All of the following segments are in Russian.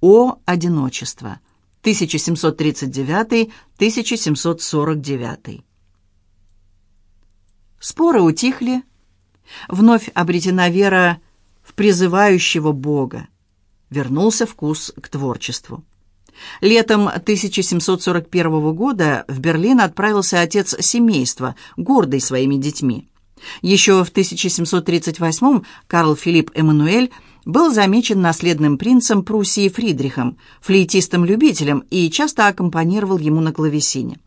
О одиночество. 1739-1749. Споры утихли. Вновь обретена вера в призывающего Бога. Вернулся вкус к творчеству. Летом 1741 года в Берлин отправился отец семейства, гордый своими детьми. Еще в 1738 Карл Филипп Эммануэль был замечен наследным принцем Пруссии Фридрихом, флейтистом-любителем и часто аккомпанировал ему на клавесине.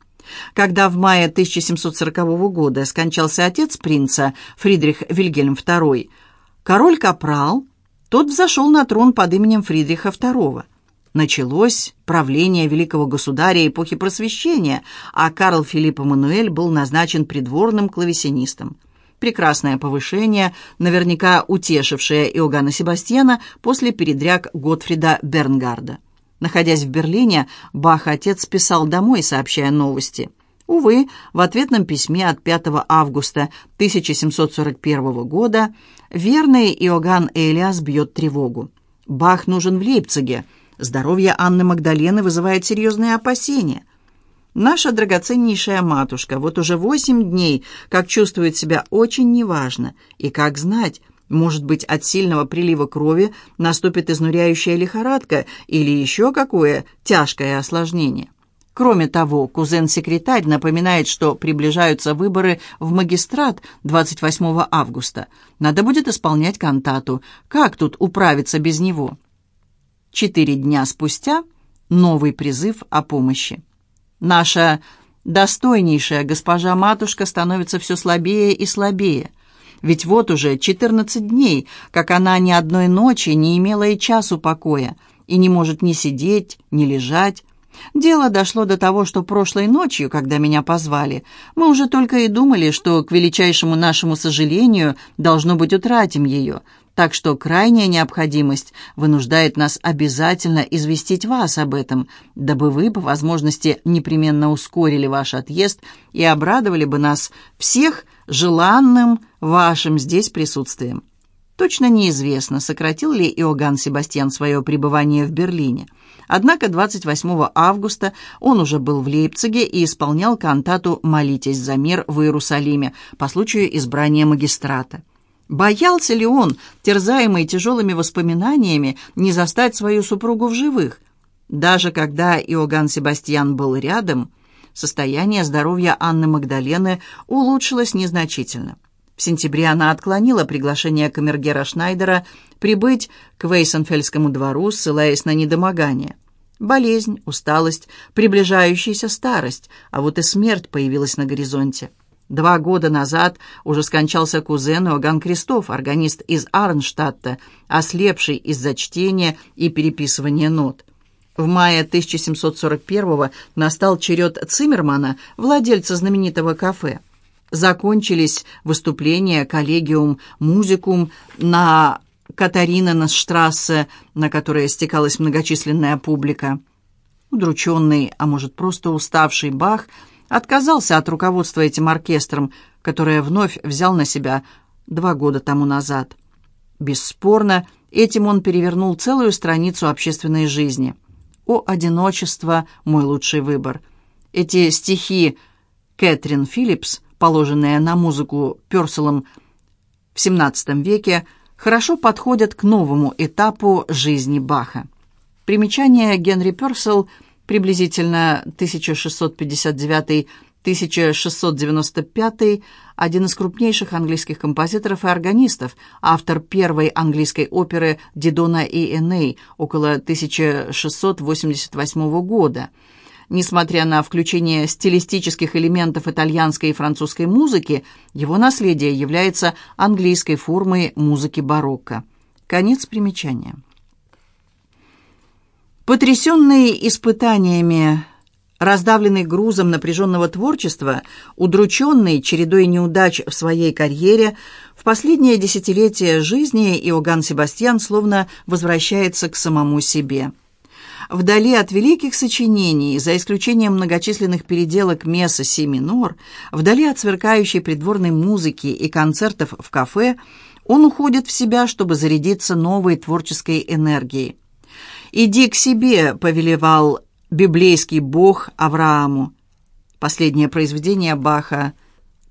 Когда в мае 1740 года скончался отец принца, Фридрих Вильгельм II, король Капрал, тот взошел на трон под именем Фридриха II. Началось правление великого государя эпохи Просвещения, а Карл Филипп Эммануэль был назначен придворным клавесинистом. Прекрасное повышение, наверняка утешившее Иоганна Себастьяна после передряг Готфрида Бернгарда. Находясь в Берлине, Бах-отец писал домой, сообщая новости. Увы, в ответном письме от 5 августа 1741 года верный Иоганн Элиас бьет тревогу. Бах нужен в Лейпциге – Здоровье Анны Магдалены вызывает серьезные опасения. Наша драгоценнейшая матушка вот уже восемь дней, как чувствует себя очень неважно, и как знать, может быть, от сильного прилива крови наступит изнуряющая лихорадка или еще какое тяжкое осложнение. Кроме того, кузен-секретарь напоминает, что приближаются выборы в магистрат 28 августа. Надо будет исполнять кантату. Как тут управиться без него? Четыре дня спустя новый призыв о помощи. Наша достойнейшая госпожа-матушка становится все слабее и слабее. Ведь вот уже 14 дней, как она ни одной ночи не имела и часу покоя, и не может ни сидеть, ни лежать. Дело дошло до того, что прошлой ночью, когда меня позвали, мы уже только и думали, что, к величайшему нашему сожалению, должно быть, утратим ее – так что крайняя необходимость вынуждает нас обязательно известить вас об этом, дабы вы, по возможности, непременно ускорили ваш отъезд и обрадовали бы нас всех желанным вашим здесь присутствием. Точно неизвестно, сократил ли Иоганн Себастьян свое пребывание в Берлине. Однако 28 августа он уже был в Лейпциге и исполнял кантату «Молитесь за мир» в Иерусалиме по случаю избрания магистрата. Боялся ли он, терзаемый тяжелыми воспоминаниями, не застать свою супругу в живых? Даже когда Иоганн Себастьян был рядом, состояние здоровья Анны Магдалены улучшилось незначительно. В сентябре она отклонила приглашение камергера Шнайдера прибыть к Вейсенфельскому двору, ссылаясь на недомогание. Болезнь, усталость, приближающаяся старость, а вот и смерть появилась на горизонте. Два года назад уже скончался кузен Иоганн Крестов, органист из Арнштадта, ослепший из-за чтения и переписывания нот. В мае 1741-го настал черед Циммермана, владельца знаменитого кафе. Закончились выступления коллегиум музикум на Катариненштрассе, на которое стекалась многочисленная публика. Удрученный, а может просто уставший Бах – отказался от руководства этим оркестром, которое вновь взял на себя два года тому назад. Бесспорно, этим он перевернул целую страницу общественной жизни. «О, одиночество, мой лучший выбор». Эти стихи Кэтрин Филлипс, положенные на музыку Пёрселом в XVII веке, хорошо подходят к новому этапу жизни Баха. Примечание Генри Пёрсел – приблизительно 1659-1695, один из крупнейших английских композиторов и органистов, автор первой английской оперы «Дидона и Эней» около 1688 года. Несмотря на включение стилистических элементов итальянской и французской музыки, его наследие является английской формой музыки барокко. Конец примечания. Потрясенный испытаниями, раздавленный грузом напряженного творчества, удрученный чередой неудач в своей карьере, в последнее десятилетие жизни Иоганн Себастьян словно возвращается к самому себе. Вдали от великих сочинений, за исключением многочисленных переделок месса си минор, вдали от сверкающей придворной музыки и концертов в кафе, он уходит в себя, чтобы зарядиться новой творческой энергией. «Иди к себе», — повелевал библейский бог Аврааму. Последнее произведение Баха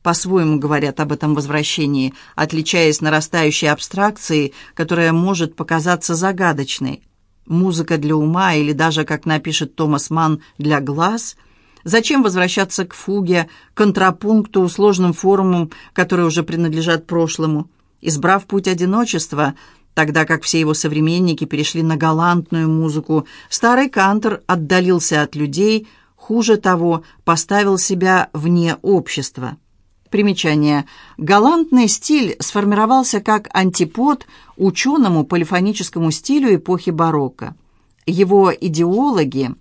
по-своему говорят об этом возвращении, отличаясь нарастающей абстракцией, которая может показаться загадочной. Музыка для ума или даже, как напишет Томас Манн, для глаз — Зачем возвращаться к фуге, контрапункту, сложным формам, которые уже принадлежат прошлому? Избрав путь одиночества, тогда как все его современники перешли на галантную музыку, старый Кантер отдалился от людей, хуже того, поставил себя вне общества. Примечание. Галантный стиль сформировался как антипод ученому полифоническому стилю эпохи барокко. Его идеологи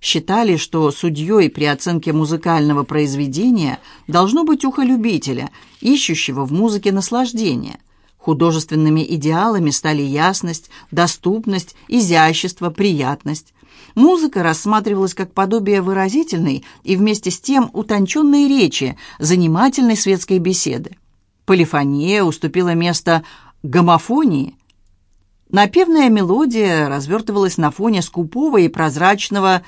считали, что судьей при оценке музыкального произведения должно быть ухо любителя, ищущего в музыке наслаждение. Художественными идеалами стали ясность, доступность, изящество, приятность. Музыка рассматривалась как подобие выразительной и вместе с тем утонченной речи, занимательной светской беседы. Полифония уступила место гомофонии. Напевная мелодия развертывалась на фоне скупого и прозрачного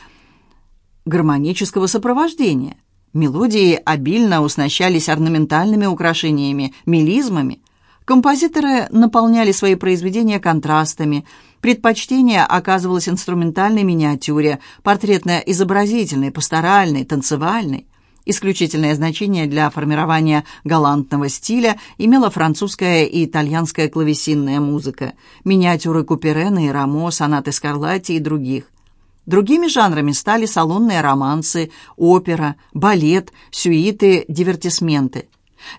гармонического сопровождения. Мелодии обильно уснащались орнаментальными украшениями, мелизмами. Композиторы наполняли свои произведения контрастами. Предпочтение оказывалось инструментальной миниатюре, портретно-изобразительной, пасторальной, танцевальной. Исключительное значение для формирования галантного стиля имела французская и итальянская клавесинная музыка, миниатюры Куперена и Рамо, сонаты Скарлатти и других. Другими жанрами стали салонные романсы, опера, балет, сюиты, дивертисменты.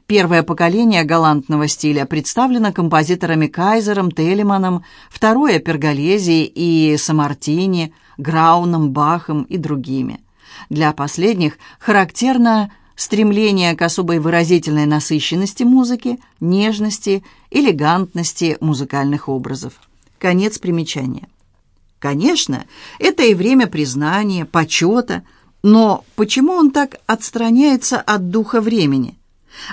Первое поколение галантного стиля представлено композиторами Кайзером, Телеманом, второе – Перголези и Самартини, Грауном, Бахом и другими. Для последних характерно стремление к особой выразительной насыщенности музыки, нежности, элегантности музыкальных образов. Конец примечания. Конечно, это и время признания, почета, но почему он так отстраняется от духа времени?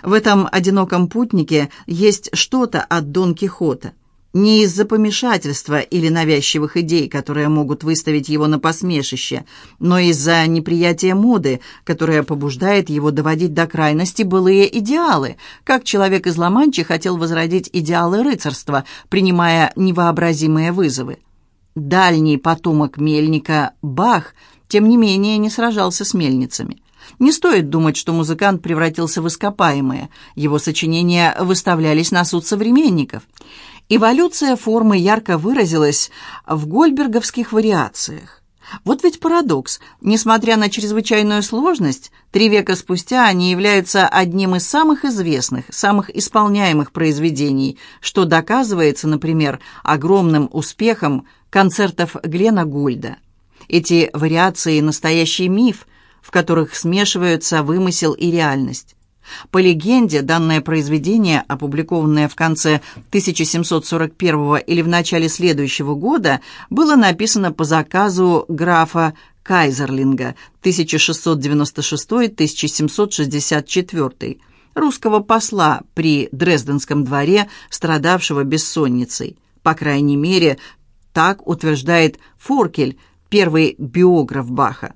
В этом одиноком путнике есть что-то от Дон Кихота. Не из-за помешательства или навязчивых идей, которые могут выставить его на посмешище, но из-за неприятия моды, которая побуждает его доводить до крайности былые идеалы, как человек из Ла-Манчи хотел возродить идеалы рыцарства, принимая невообразимые вызовы. Дальний потомок мельника Бах, тем не менее, не сражался с мельницами. Не стоит думать, что музыкант превратился в ископаемое. Его сочинения выставлялись на суд современников. Эволюция формы ярко выразилась в гольберговских вариациях. Вот ведь парадокс. Несмотря на чрезвычайную сложность, три века спустя они являются одним из самых известных, самых исполняемых произведений, что доказывается, например, огромным успехом концертов Глена Гульда. Эти вариации – настоящий миф, в которых смешиваются вымысел и реальность. По легенде, данное произведение, опубликованное в конце 1741 или в начале следующего года, было написано по заказу графа Кайзерлинга 1696-1764, русского посла при Дрезденском дворе, страдавшего бессонницей. По крайней мере, так утверждает Форкель, первый биограф Баха.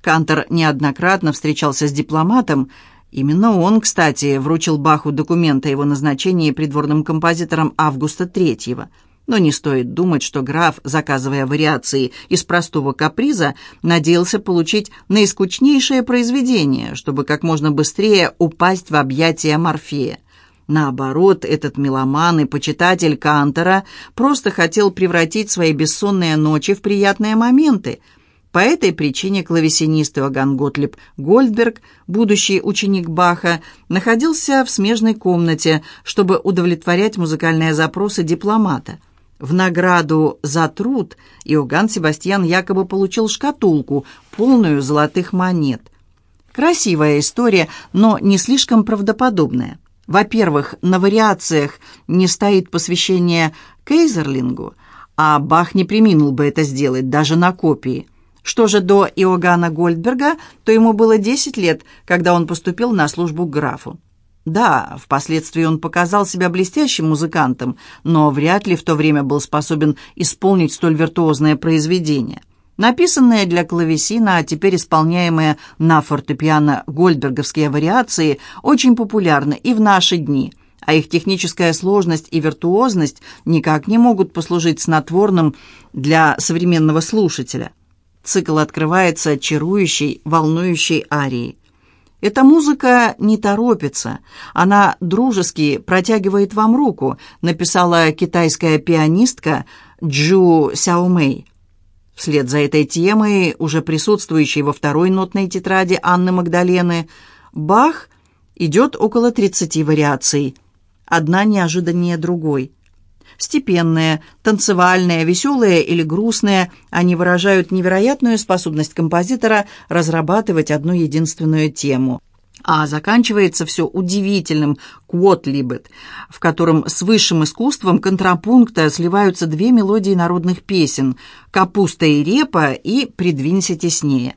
Кантор неоднократно встречался с дипломатом. Именно он, кстати, вручил Баху документы о его назначении придворным композитором Августа III. Но не стоит думать, что граф, заказывая вариации из простого каприза, надеялся получить наискучнейшее произведение, чтобы как можно быстрее упасть в объятия Морфея. Наоборот, этот меломан и почитатель Кантера просто хотел превратить свои бессонные ночи в приятные моменты. По этой причине клавесинист Иоганн Готлиб Гольдберг, будущий ученик Баха, находился в смежной комнате, чтобы удовлетворять музыкальные запросы дипломата. В награду за труд Иоганн Себастьян якобы получил шкатулку, полную золотых монет. Красивая история, но не слишком правдоподобная. Во-первых, на вариациях не стоит посвящение Кейзерлингу, а Бах не приминул бы это сделать даже на копии. Что же до Иоганна Гольдберга, то ему было 10 лет, когда он поступил на службу к графу. Да, впоследствии он показал себя блестящим музыкантом, но вряд ли в то время был способен исполнить столь виртуозное произведение. Написанные для клавесина, а теперь исполняемые на фортепиано гольдберговские вариации очень популярны и в наши дни, а их техническая сложность и виртуозность никак не могут послужить снотворным для современного слушателя. Цикл открывается чарующей, волнующей арией. Эта музыка не торопится, она дружески протягивает вам руку, написала китайская пианистка Джу Сяомэй. Вслед за этой темой, уже присутствующей во второй нотной тетради Анны Магдалены, Бах идет около 30 вариаций, одна неожиданнее другой. Степенные, танцевальные, веселые или грустные, они выражают невероятную способность композитора разрабатывать одну единственную тему – а заканчивается все удивительным «Квотлибет», в котором с высшим искусством контрапункта сливаются две мелодии народных песен «Капуста и репа» и «Придвинься теснее».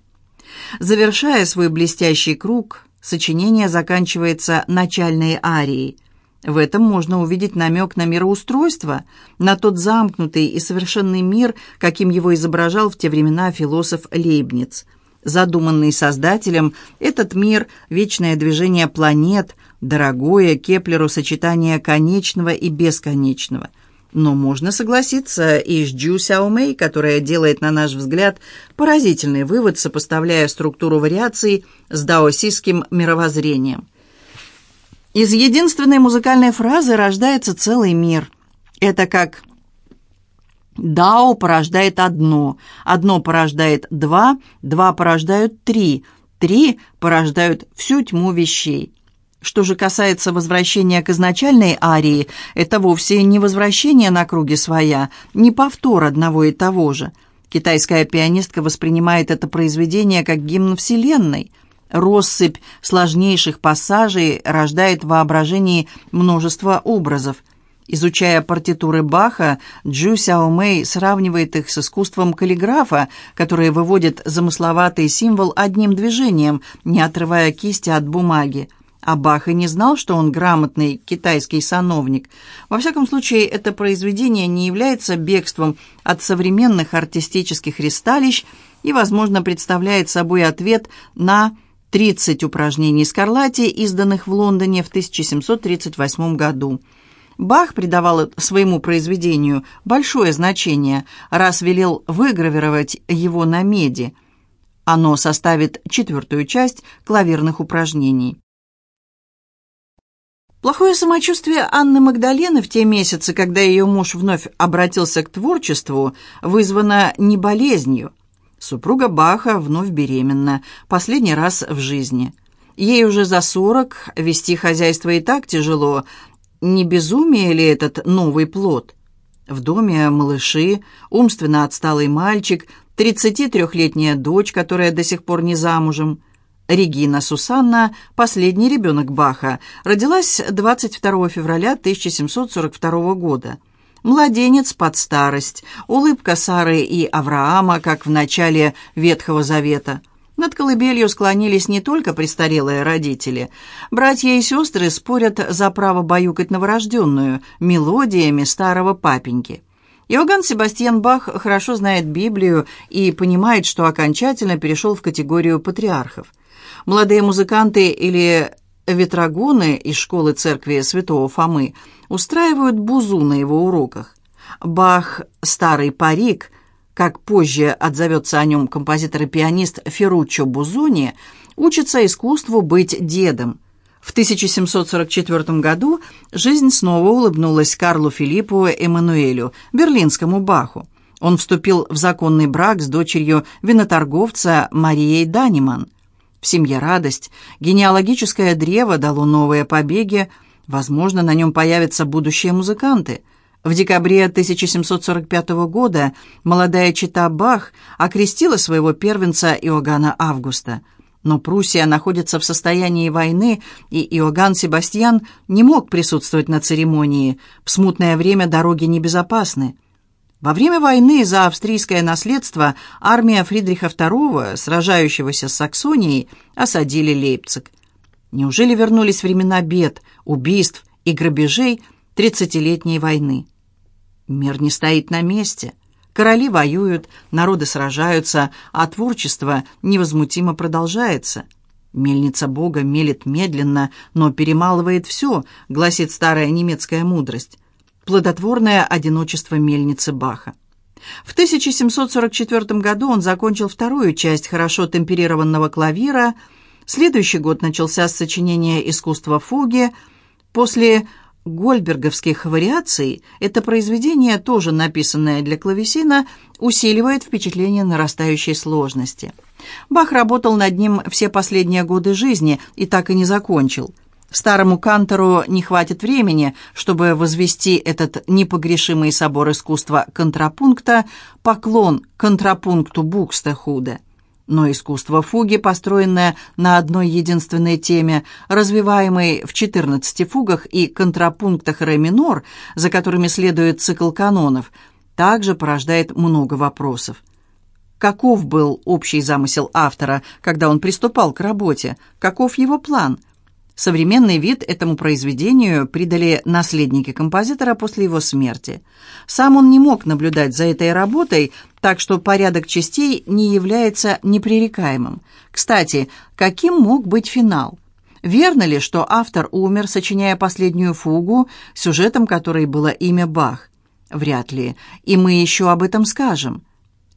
Завершая свой блестящий круг, сочинение заканчивается начальной арией. В этом можно увидеть намек на мироустройство, на тот замкнутый и совершенный мир, каким его изображал в те времена философ Лейбниц – задуманный Создателем, этот мир, вечное движение планет, дорогое Кеплеру сочетание конечного и бесконечного. Но можно согласиться и с Джу Сяомэй, которая делает, на наш взгляд, поразительный вывод, сопоставляя структуру вариаций с даосистским мировоззрением. Из единственной музыкальной фразы рождается целый мир. Это как Дао порождает одно, одно порождает два, два порождают три, три порождают всю тьму вещей. Что же касается возвращения к изначальной арии, это вовсе не возвращение на круге своя, не повтор одного и того же. Китайская пианистка воспринимает это произведение как гимн Вселенной. Россыпь сложнейших пассажей рождает в воображении множество образов – Изучая партитуры Баха, Джу Сяо Мэй сравнивает их с искусством каллиграфа, которое выводит замысловатый символ одним движением, не отрывая кисти от бумаги. А Бах и не знал, что он грамотный китайский сановник. Во всяком случае, это произведение не является бегством от современных артистических ристалищ и, возможно, представляет собой ответ на 30 упражнений Скарлатти, изданных в Лондоне в 1738 году. Бах придавал своему произведению большое значение, раз велел выгравировать его на меди. Оно составит четвертую часть клавирных упражнений. Плохое самочувствие Анны Магдалены в те месяцы, когда ее муж вновь обратился к творчеству, вызвано не болезнью. Супруга Баха вновь беременна, последний раз в жизни. Ей уже за сорок, вести хозяйство и так тяжело, не безумие ли этот новый плод? В доме малыши, умственно отсталый мальчик, 33-летняя дочь, которая до сих пор не замужем. Регина Сусанна, последний ребенок Баха, родилась 22 февраля 1742 года. Младенец под старость, улыбка Сары и Авраама, как в начале Ветхого Завета – над колыбелью склонились не только престарелые родители. Братья и сестры спорят за право баюкать новорожденную мелодиями старого папеньки. Иоганн Себастьян Бах хорошо знает Библию и понимает, что окончательно перешел в категорию патриархов. Молодые музыканты или ветрогоны из школы церкви святого Фомы устраивают бузу на его уроках. Бах «Старый парик» как позже отзовется о нем композитор и пианист Ферруччо Бузони, учится искусству быть дедом. В 1744 году жизнь снова улыбнулась Карлу Филиппу Эммануэлю, берлинскому Баху. Он вступил в законный брак с дочерью виноторговца Марией Даниман. В семье радость, генеалогическое древо дало новые побеги, возможно, на нем появятся будущие музыканты – в декабре 1745 года молодая чита Бах окрестила своего первенца Иоганна Августа. Но Пруссия находится в состоянии войны, и Иоганн Себастьян не мог присутствовать на церемонии. В смутное время дороги небезопасны. Во время войны за австрийское наследство армия Фридриха II, сражающегося с Саксонией, осадили Лейпциг. Неужели вернулись времена бед, убийств и грабежей тридцатилетней войны? Мир не стоит на месте. Короли воюют, народы сражаются, а творчество невозмутимо продолжается. «Мельница Бога мелет медленно, но перемалывает все», — гласит старая немецкая мудрость. Плодотворное одиночество мельницы Баха. В 1744 году он закончил вторую часть хорошо темперированного клавира. Следующий год начался с сочинения искусства фуги. После гольберговских вариаций это произведение, тоже написанное для клавесина, усиливает впечатление нарастающей сложности. Бах работал над ним все последние годы жизни и так и не закончил. Старому кантору не хватит времени, чтобы возвести этот непогрешимый собор искусства контрапункта поклон контрапункту Букстехуде. Но искусство фуги, построенное на одной единственной теме, развиваемой в 14 фугах и контрапунктах ре минор, за которыми следует цикл канонов, также порождает много вопросов. Каков был общий замысел автора, когда он приступал к работе? Каков его план – Современный вид этому произведению придали наследники композитора после его смерти. Сам он не мог наблюдать за этой работой, так что порядок частей не является непререкаемым. Кстати, каким мог быть финал? Верно ли, что автор умер, сочиняя последнюю фугу, сюжетом которой было имя Бах? Вряд ли, и мы еще об этом скажем.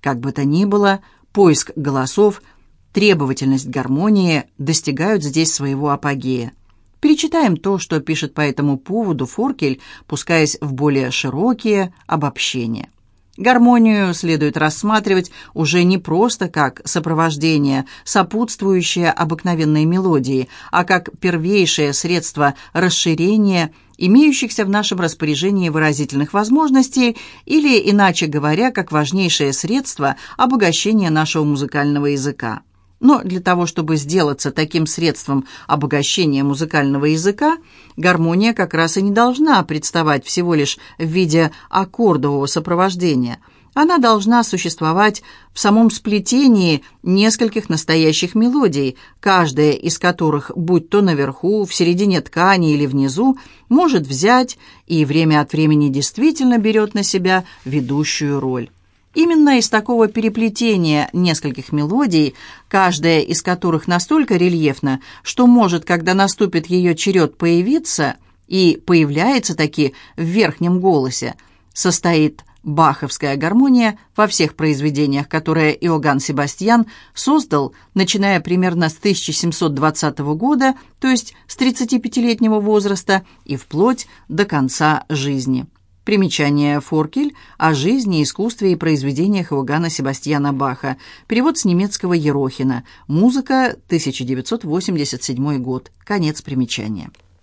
Как бы то ни было, поиск голосов – требовательность гармонии достигают здесь своего апогея. Перечитаем то, что пишет по этому поводу Форкель, пускаясь в более широкие обобщения. Гармонию следует рассматривать уже не просто как сопровождение, сопутствующее обыкновенной мелодии, а как первейшее средство расширения имеющихся в нашем распоряжении выразительных возможностей или, иначе говоря, как важнейшее средство обогащения нашего музыкального языка. Но для того, чтобы сделаться таким средством обогащения музыкального языка, гармония как раз и не должна представать всего лишь в виде аккордового сопровождения. Она должна существовать в самом сплетении нескольких настоящих мелодий, каждая из которых, будь то наверху, в середине ткани или внизу, может взять и время от времени действительно берет на себя ведущую роль. Именно из такого переплетения нескольких мелодий, каждая из которых настолько рельефна, что может, когда наступит ее черед появиться, и появляется таки в верхнем голосе, состоит баховская гармония во всех произведениях, которые Иоганн Себастьян создал, начиная примерно с 1720 года, то есть с 35-летнего возраста, и вплоть до конца жизни. Примечание Форкель о жизни, искусстве и произведениях Иоганна Себастьяна Баха. Перевод с немецкого Ерохина. Музыка, 1987 год. Конец примечания.